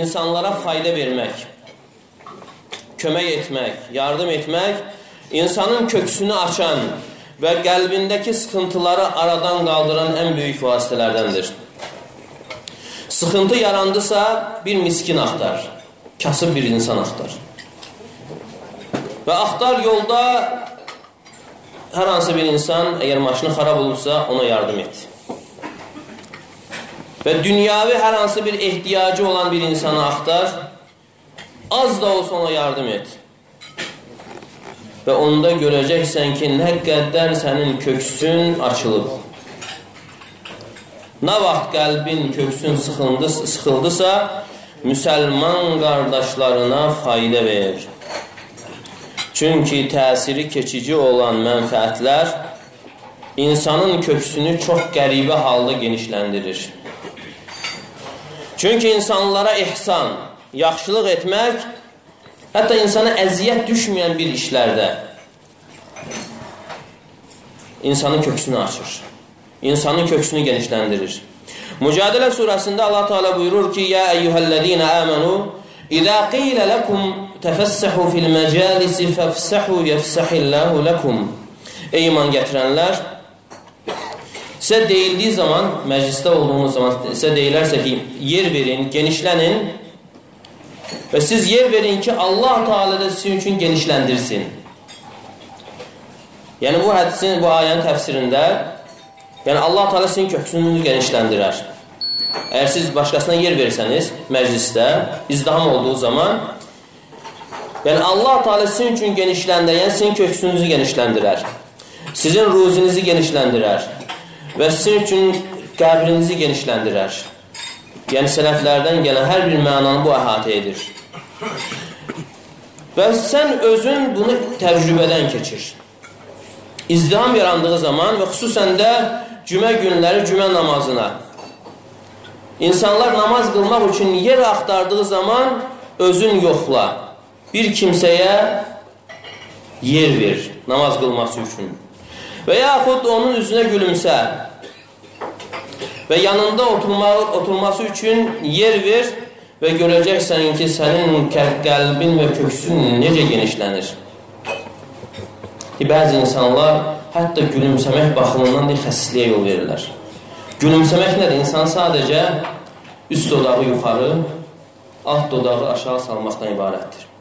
insanlara fayda vermək, kömək etmək, yardım etmək insanın köksünü açan və qəlbindəki sıxıntıları aradan qaldıran ən böyük vasitələrdəndir. Sıxıntı yarandısa, bir miskin axtar, kasıb bir insan axtar. Və axtar yolda hər hansı bir insan, əgər maşını xarab olursa, ona yardım et. Və dünyavi hər hansı bir ehtiyacı olan bir insanı axtar, az da olsa ona yardım et. Və onda görəcəksən ki, nə qədər sənin köksün açılıb. Nə vaxt qəlbin, köksün sıxıldı, sıxıldısa, müsəlman qardaşlarına fayda verir. Çünki təsiri keçici olan mənfəətlər insanın köksünü çox qəribə halda genişləndirir. Çünki insanlara ehsan, yaxşılıq etmək, hətta insana əziyyət düşməyən bir işlərdə insanın köksünü açır. İnsanın köksünü genişləndirir. Mücadilə surəsində Allah Teala buyurur ki: "Ya eyyuhellezina amanu, İza qila lakum tefassahu fil majalisi fafsahu yafsahillahu lakum." Ey iman gətirənlər, sizə deyildiyi zaman, məclisdə olduğunuz zaman sizə deyilərsə ki, yer verin, genişlənin və siz yer verin ki, Allah Teala da sizin üçün genişləndirsin. Yəni bu hədisin, bu ayənin təfsirində yəni Allah Teala sizin köksünüzü genişləndirər. Əgər siz başqasına yer versəniz məclisdə, izdiham olduğu zaman yəni Allah Teala sizin üçün genişləndirər, yəni sizin köksünüzü genişləndirər. Sizin ruzinizi genişləndirər və sizin üçün qəbrinizi genişləndirər. Yəni sələflərdən gələn hər bir mənanı bu əhatə edir. Və sən özün bunu təcrübədən keçir. İzdiham yarandığı zaman və xüsusən də cümə günləri cümə namazına İnsanlar namaz qılmaq üçün yer axtardığı zaman özün yoxla. Bir kimsəyə yer ver namaz qılması üçün. Və yaxud onun üzünə gülümsə və yanında oturma, oturması üçün yer ver və görəcəksən ki, sənin qəlbin və köksün necə genişlənir. Ki, bəzi insanlar hətta gülümsəmək baxımından xəssisliyə yol verirlər. Gülümsəmək nədir? İnsan sadəcə üst dodağı yuxarı, alt dodağı aşağı salmaqdan ibarətdir.